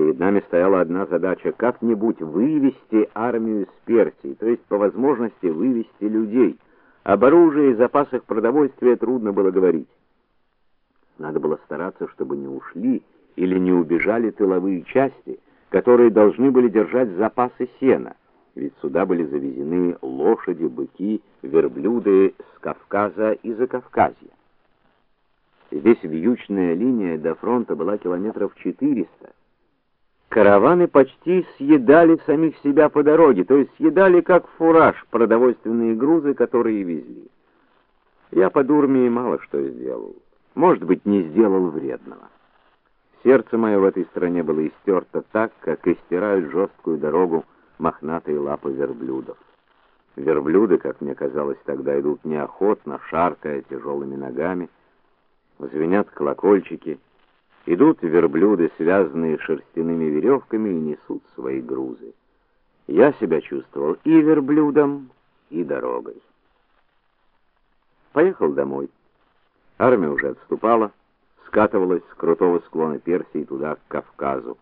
Перед нами стояла одна задача как-нибудь вывести армию из Персии, то есть по возможности вывести людей. Об оружии и запасах продовольствия трудно было говорить. Надо было стараться, чтобы не ушли или не убежали тыловые части, которые должны были держать запасы сена, ведь сюда были завезены лошади, быки, верблюды с Кавказа и Закавказья. Здесь вьючная линия до фронта была километров 400. Караваны почти съедали самих себя по дороге, то есть съедали как фураж продовольственные грузы, которые везли. Я по дурме мало что сделал. Может быть, не сделал вредного. Сердце мое в этой стране было истерто так, как истирают жесткую дорогу мохнатые лапы верблюдов. Верблюды, как мне казалось, тогда идут неохотно, шаркая тяжелыми ногами. Звенят колокольчики — Идут верблюды, связанные шерстяными веревками, и несут свои грузы. Я себя чувствовал и верблюдом, и дорогой. Поехал домой. Армия уже отступала, скатывалась с крутого склона Персии туда, к Кавказу.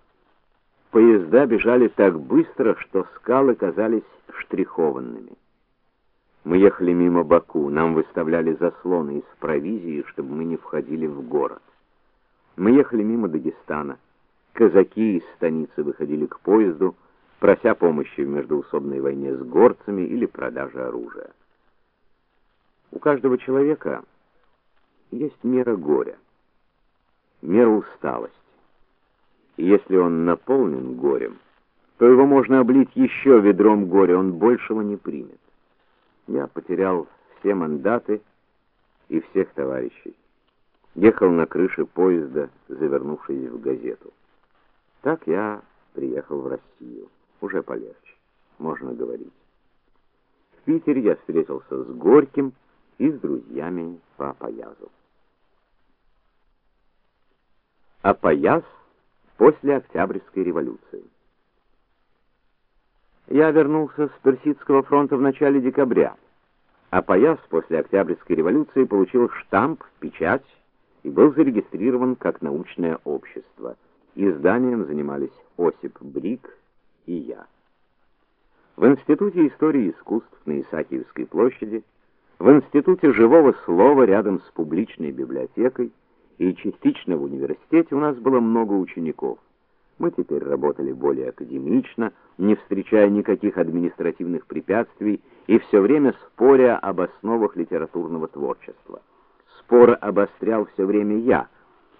Поезда бежали так быстро, что скалы казались штрихованными. Мы ехали мимо Баку, нам выставляли заслоны из провизии, чтобы мы не входили в город. Мы ехали мимо Дагестана. Казаки из станицы выходили к поезду, прося помощи в междоусобной войне с горцами или продаже оружия. У каждого человека есть мера горя, мера усталости. И если он наполнен горем, то его можно облить еще ведром горя, он большего не примет. Я потерял все мандаты и всех товарищей ехал на крыше поезда, завернувшись в газету. Так я приехал в Россию. Уже полегче, можно говорить. В Питере я встретился с Горьким и с друзьями по Апоязу. Апояз после Октябрьской революции. Я вернулся с Персидского фронта в начале декабря. Апояз после Октябрьской революции получил штамп, печать и был зарегистрирован как научное общество. Изданием занимались Осип Брик и я. В Институте истории искусств на Исаакиевской площади, в Институте живого слова рядом с публичной библиотекой и частично в университете у нас было много учеников. Мы теперь работали более академично, не встречая никаких административных препятствий и все время споря об основах литературного творчества. Спор обострял все время я,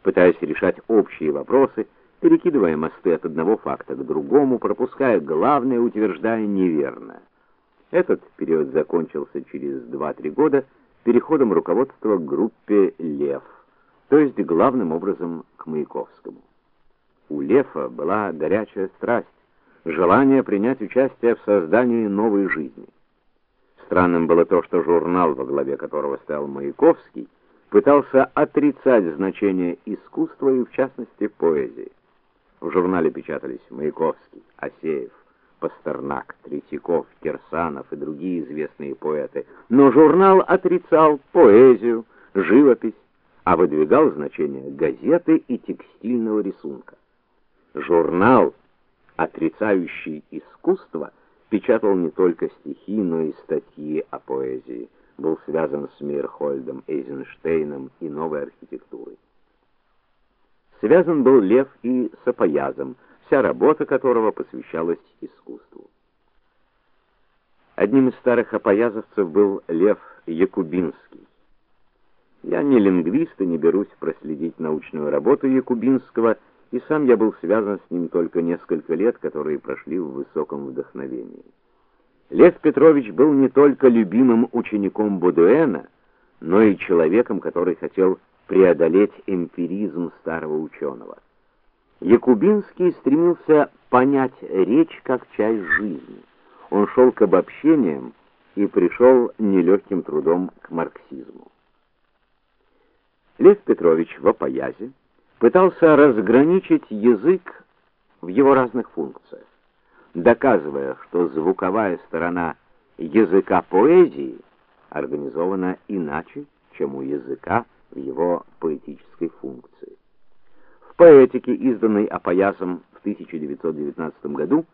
пытаясь решать общие вопросы, перекидывая мосты от одного факта к другому, пропуская главное, утверждая неверное. Этот период закончился через 2-3 года переходом руководства к группе Лев, то есть главным образом к Маяковскому. У Лефа была горячая страсть, желание принять участие в создании новой жизни. Странным было то, что журнал, во главе которого стоял Маяковский, пытался отрицать значение искусства и в частности поэзии. В журнале печатались Маяковский, Асеев, Пастернак, Третьяков, Кирсанов и другие известные поэты, но журнал отрицал поэзию, живопись, а выдвигал значение газеты и текстильного рисунка. Журнал, отрицающий искусство, печатал не только стихи, но и статьи о поэзии был связан с Мирхольдом Эйзенштейном и новой архитектурой. Связан был Лев и с Апоязом, вся работа которого посвящалась искусству. Одним из старых апоязовцев был Лев Якубинский. Я не лингвист и не берусь проследить научную работу Якубинского, и сам я был связан с ним только несколько лет, которые прошли в высоком вдохновении. Лев Петрович был не только любимым учеником Бодуэна, но и человеком, который хотел преодолеть эмпиризм старого ученого. Якубинский стремился понять речь как часть жизни. Он шел к обобщениям и пришел нелегким трудом к марксизму. Лев Петрович в опоязе пытался разграничить язык в его разных функциях доказывая, что звуковая сторона языка поэзии организована иначе, чем у языка в его поэтической функции. В поэтике, изданной Апоясом в 1919 году